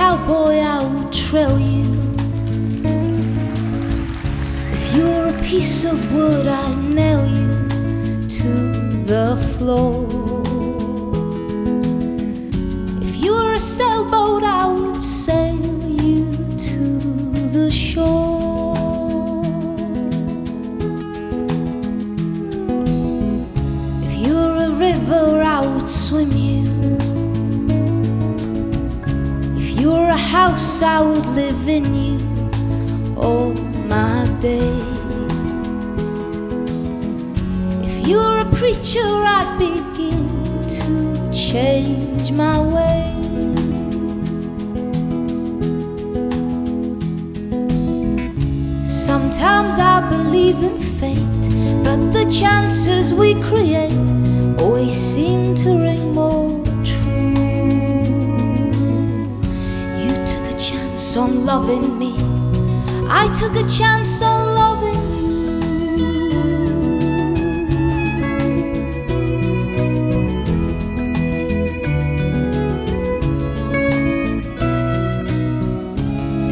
cowboy, I will trail you. If you're a piece of wood, I'd nail you to the floor. River, I would swim you. If you were a house, I would live in you all my days. If you were a preacher, I'd begin to change my ways. Sometimes I believe in fate, but the chances we create always seem to ring more true. You took a chance on loving me, I took a chance on loving you.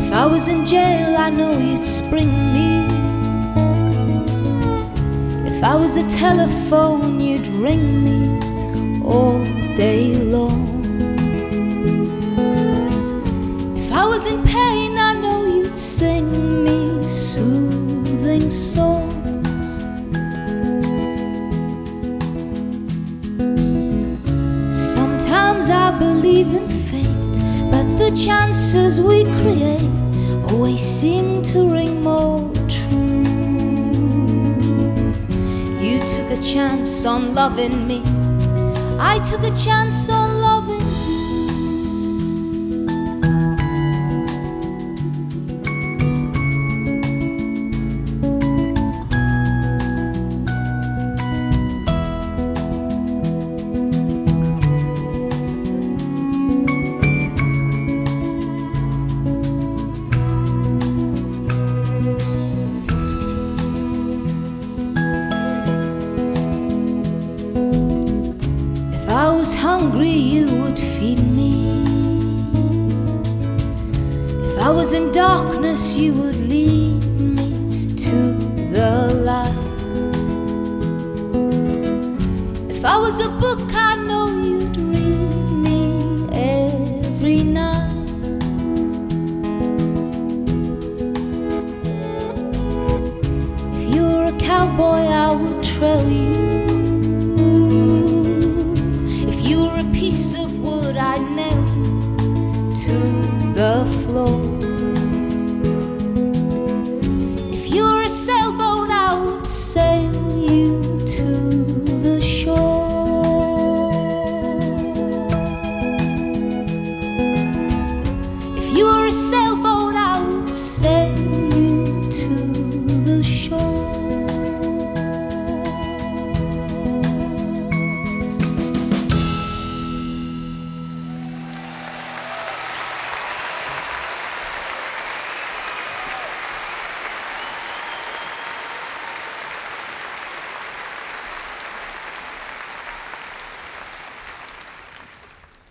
If I was in jail, I know you'd spring me. If I was a telephone, you'd ring me all day long. If I was in pain, I know you'd sing me soothing songs. Sometimes I believe in fate, but the chances we create always seem to took a chance on loving me, I took a chance on hungry, you would feed me. If I was in darkness, you would lead me to the light. If I was a book, I know you'd read me every night. If you were a cowboy, I would trail you. the floor.